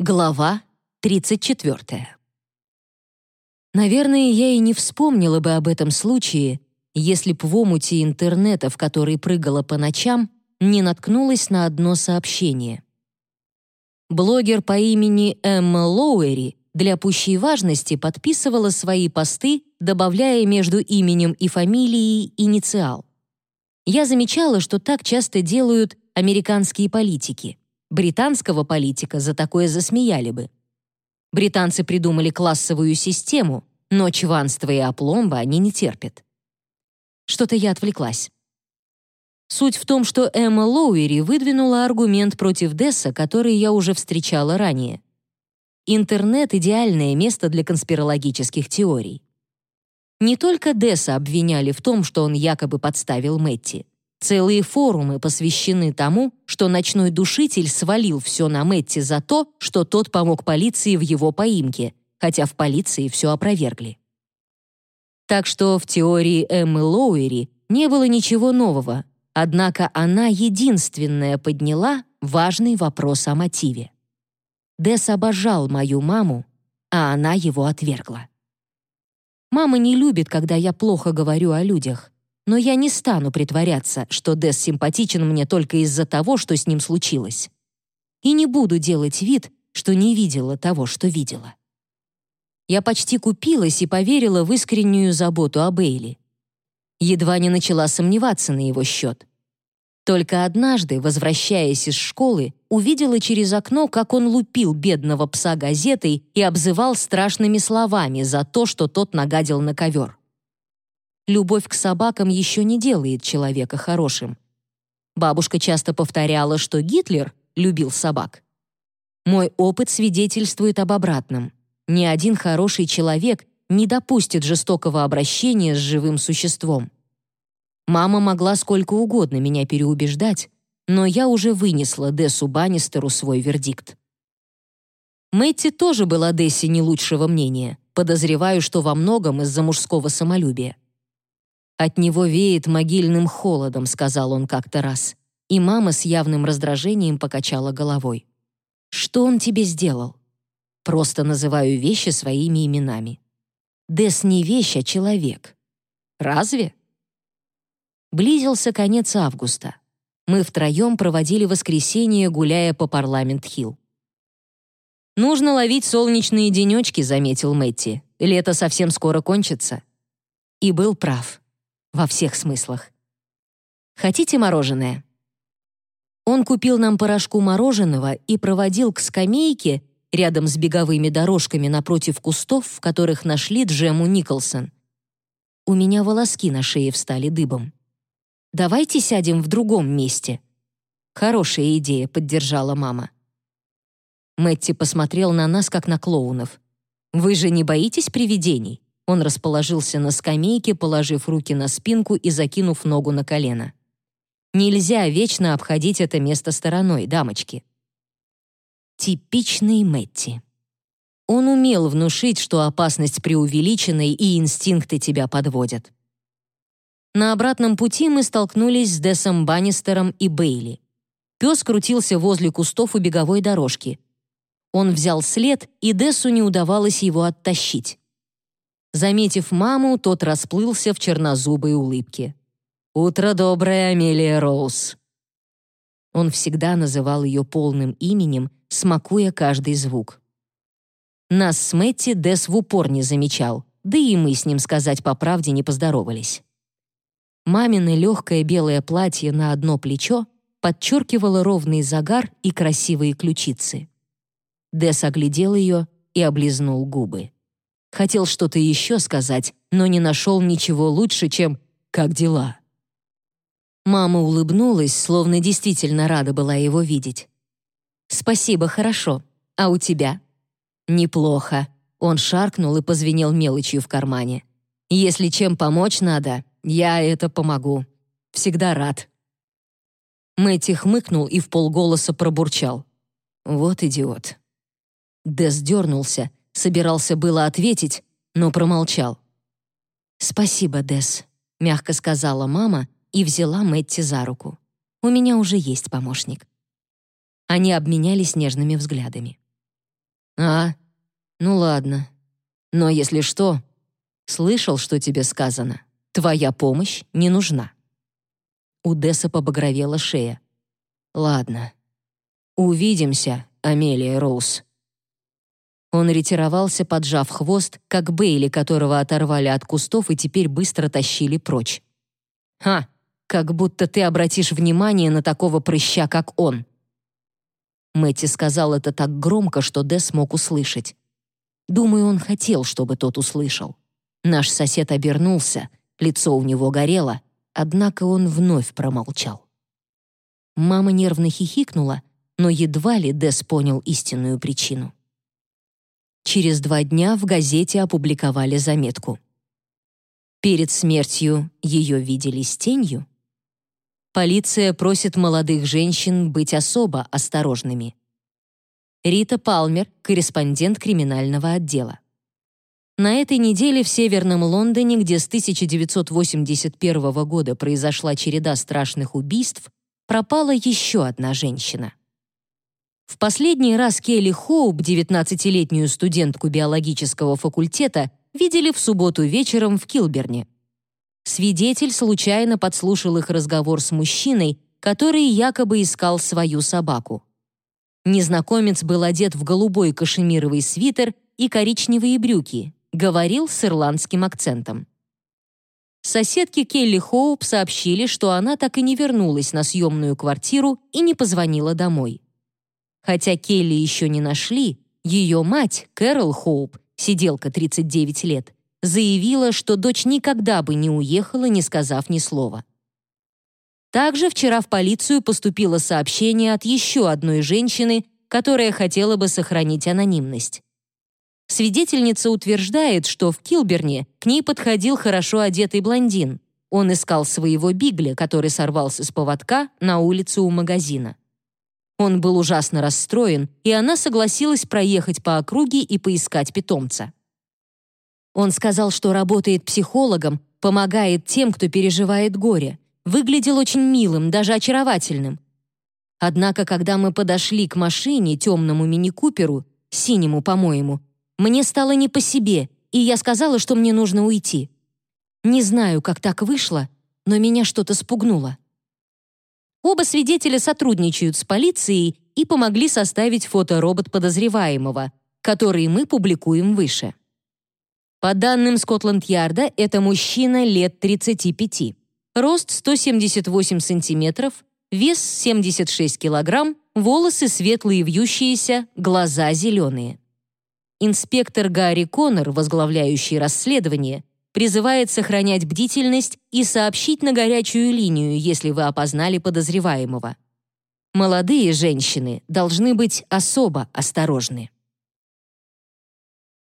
Глава 34. Наверное, я и не вспомнила бы об этом случае, если б в омуте интернета, в который прыгала по ночам, не наткнулась на одно сообщение. Блогер по имени Эмма Лоуэри для пущей важности подписывала свои посты, добавляя между именем и фамилией инициал. Я замечала, что так часто делают американские политики. Британского политика за такое засмеяли бы. Британцы придумали классовую систему, но чванства и опломба они не терпят. Что-то я отвлеклась. Суть в том, что Эмма Лоуэри выдвинула аргумент против Десса, который я уже встречала ранее. Интернет — идеальное место для конспирологических теорий. Не только Десса обвиняли в том, что он якобы подставил Мэтти. Целые форумы посвящены тому, что ночной душитель свалил все на Мэтти за то, что тот помог полиции в его поимке, хотя в полиции все опровергли. Так что в теории Эммы Лоуэри не было ничего нового, однако она единственная подняла важный вопрос о мотиве. Дес обожал мою маму, а она его отвергла. Мама не любит, когда я плохо говорю о людях, но я не стану притворяться, что Дес симпатичен мне только из-за того, что с ним случилось. И не буду делать вид, что не видела того, что видела. Я почти купилась и поверила в искреннюю заботу о Бейли. Едва не начала сомневаться на его счет. Только однажды, возвращаясь из школы, увидела через окно, как он лупил бедного пса газетой и обзывал страшными словами за то, что тот нагадил на ковер любовь к собакам еще не делает человека хорошим. Бабушка часто повторяла, что Гитлер любил собак. Мой опыт свидетельствует об обратном. Ни один хороший человек не допустит жестокого обращения с живым существом. Мама могла сколько угодно меня переубеждать, но я уже вынесла Дессу Баннистеру свой вердикт. Мэтти тоже была Дессе не лучшего мнения. Подозреваю, что во многом из-за мужского самолюбия. «От него веет могильным холодом», — сказал он как-то раз. И мама с явным раздражением покачала головой. «Что он тебе сделал?» «Просто называю вещи своими именами». «Дес не вещь, а человек». «Разве?» Близился конец августа. Мы втроем проводили воскресенье, гуляя по Парламент-Хилл. «Нужно ловить солнечные денечки», — заметил Мэтти. «Лето совсем скоро кончится». И был прав во всех смыслах. Хотите мороженое? Он купил нам порошку мороженого и проводил к скамейке рядом с беговыми дорожками напротив кустов, в которых нашли Джему Николсон. У меня волоски на шее встали дыбом. «Давайте сядем в другом месте». «Хорошая идея», — поддержала мама. Мэтти посмотрел на нас, как на клоунов. «Вы же не боитесь привидений?» Он расположился на скамейке, положив руки на спинку и закинув ногу на колено. Нельзя вечно обходить это место стороной, дамочки. Типичный Мэтти. Он умел внушить, что опасность преувеличена и инстинкты тебя подводят. На обратном пути мы столкнулись с Десом Баннистером и Бейли. Пес крутился возле кустов у беговой дорожки. Он взял след, и Дессу не удавалось его оттащить. Заметив маму, тот расплылся в чернозубой улыбке. «Утро доброе, Амелия Роуз!» Он всегда называл ее полным именем, смакуя каждый звук. Нас с Мэтти Дес в упор не замечал, да и мы с ним, сказать по правде, не поздоровались. Мамино легкое белое платье на одно плечо подчеркивало ровный загар и красивые ключицы. Дес оглядел ее и облизнул губы. Хотел что-то еще сказать, но не нашел ничего лучше, чем «как дела?». Мама улыбнулась, словно действительно рада была его видеть. «Спасибо, хорошо. А у тебя?» «Неплохо». Он шаркнул и позвенел мелочью в кармане. «Если чем помочь надо, я это помогу. Всегда рад». Мэтти хмыкнул и в полголоса пробурчал. «Вот идиот». Дэс дернулся, Собирался было ответить, но промолчал. «Спасибо, Дес», — мягко сказала мама и взяла Мэтти за руку. «У меня уже есть помощник». Они обменялись нежными взглядами. «А, ну ладно. Но если что, слышал, что тебе сказано. Твоя помощь не нужна». У Десса побагровела шея. «Ладно. Увидимся, Амелия Роуз». Он ретировался, поджав хвост, как Бейли, которого оторвали от кустов и теперь быстро тащили прочь. «Ха! Как будто ты обратишь внимание на такого прыща, как он!» Мэтти сказал это так громко, что Дэс смог услышать. Думаю, он хотел, чтобы тот услышал. Наш сосед обернулся, лицо у него горело, однако он вновь промолчал. Мама нервно хихикнула, но едва ли Дэс понял истинную причину. Через два дня в газете опубликовали заметку. Перед смертью ее видели с тенью? Полиция просит молодых женщин быть особо осторожными. Рита Палмер, корреспондент криминального отдела. На этой неделе в Северном Лондоне, где с 1981 года произошла череда страшных убийств, пропала еще одна женщина. В последний раз Келли Хоуп, 19-летнюю студентку биологического факультета, видели в субботу вечером в Килберне. Свидетель случайно подслушал их разговор с мужчиной, который якобы искал свою собаку. Незнакомец был одет в голубой кашемировый свитер и коричневые брюки, говорил с ирландским акцентом. Соседки Келли Хоуп сообщили, что она так и не вернулась на съемную квартиру и не позвонила домой. Хотя Келли еще не нашли, ее мать, Кэрол Хоуп, сиделка 39 лет, заявила, что дочь никогда бы не уехала, не сказав ни слова. Также вчера в полицию поступило сообщение от еще одной женщины, которая хотела бы сохранить анонимность. Свидетельница утверждает, что в Килберне к ней подходил хорошо одетый блондин. Он искал своего бигля, который сорвался с поводка на улице у магазина. Он был ужасно расстроен, и она согласилась проехать по округе и поискать питомца. Он сказал, что работает психологом, помогает тем, кто переживает горе. Выглядел очень милым, даже очаровательным. Однако, когда мы подошли к машине, темному мини-куперу, синему, по-моему, мне стало не по себе, и я сказала, что мне нужно уйти. Не знаю, как так вышло, но меня что-то спугнуло. Оба свидетеля сотрудничают с полицией и помогли составить фоторобот подозреваемого, который мы публикуем выше. По данным Скотланд-Ярда, это мужчина лет 35. Рост 178 сантиметров, вес 76 килограмм, волосы светлые вьющиеся, глаза зеленые. Инспектор Гарри Коннор, возглавляющий расследование, призывает сохранять бдительность и сообщить на горячую линию, если вы опознали подозреваемого. Молодые женщины должны быть особо осторожны.